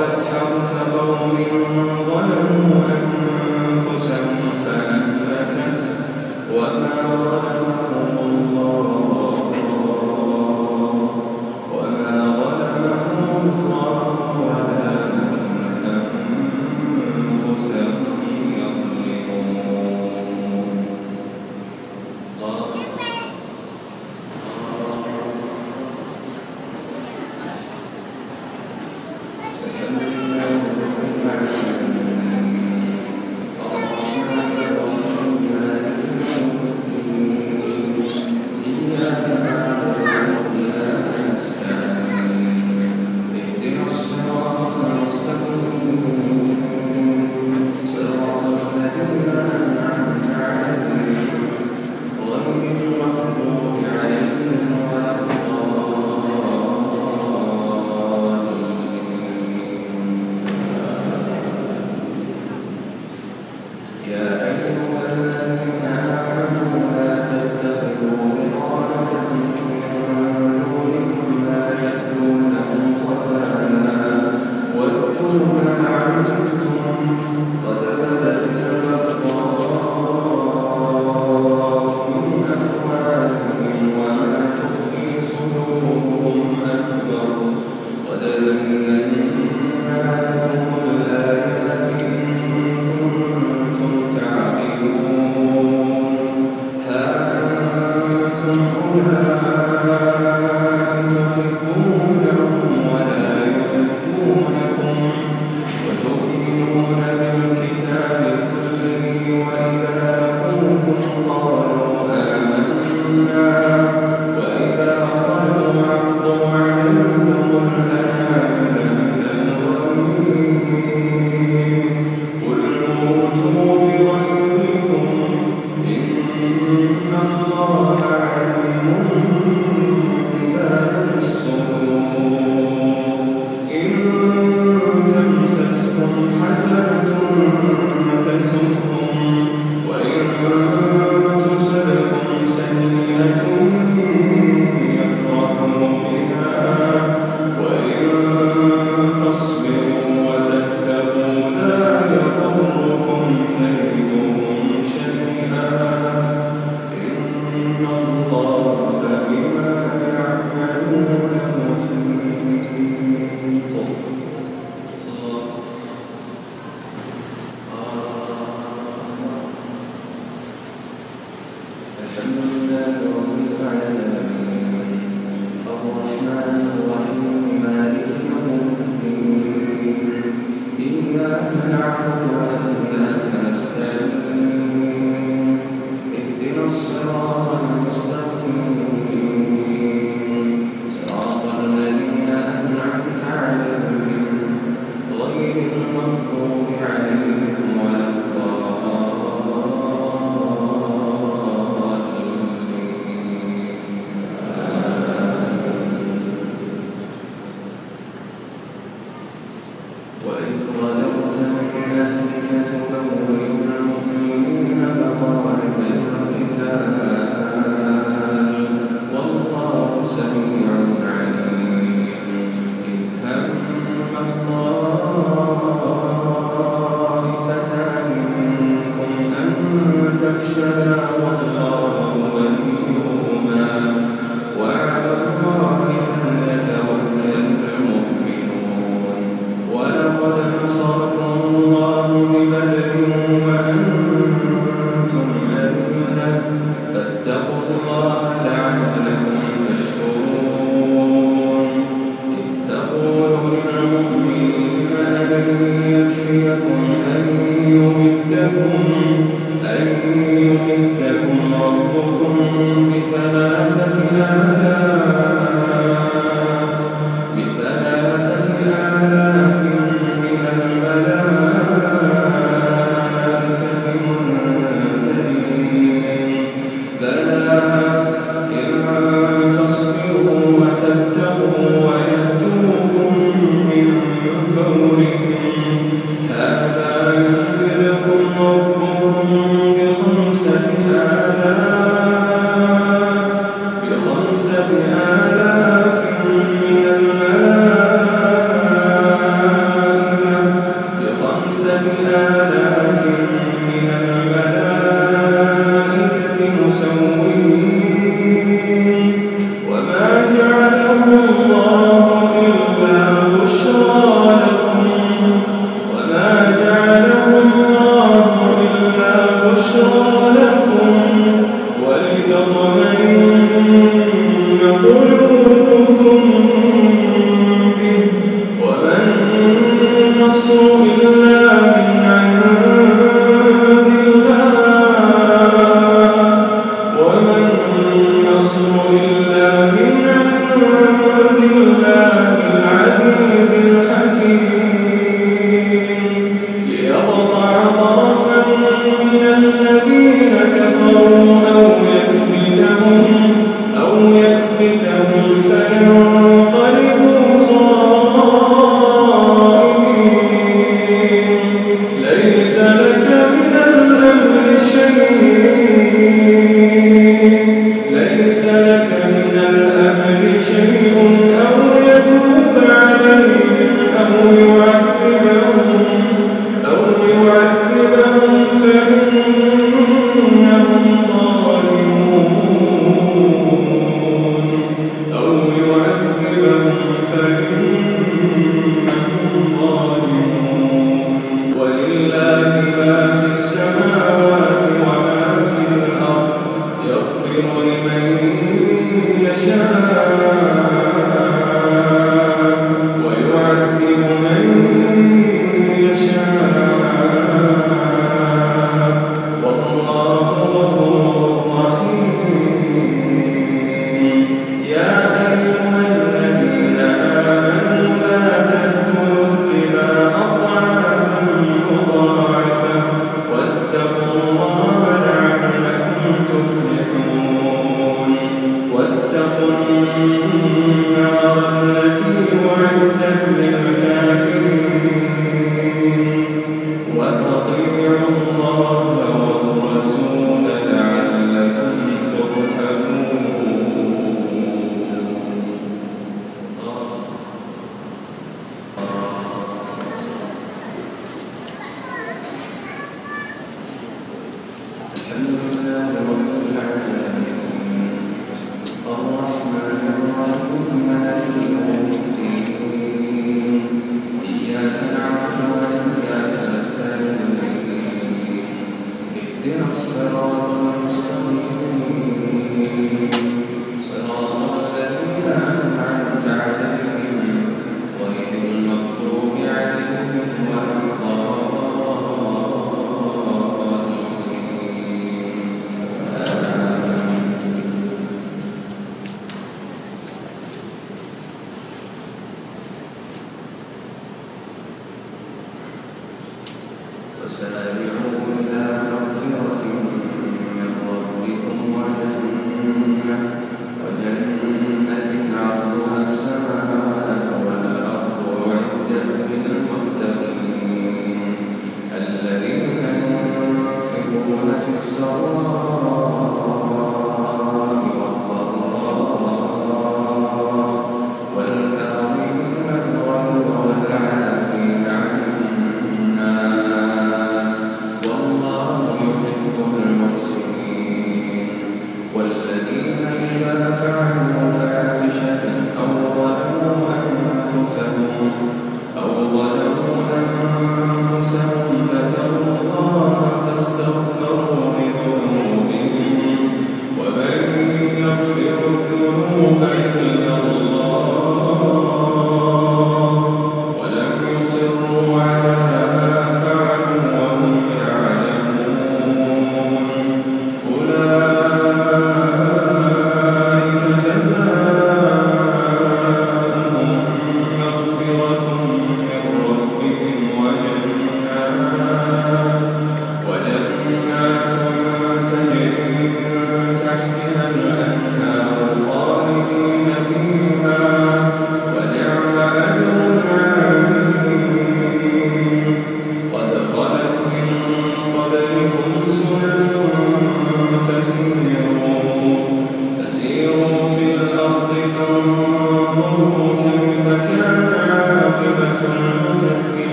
وإذا خلوا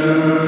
Amen.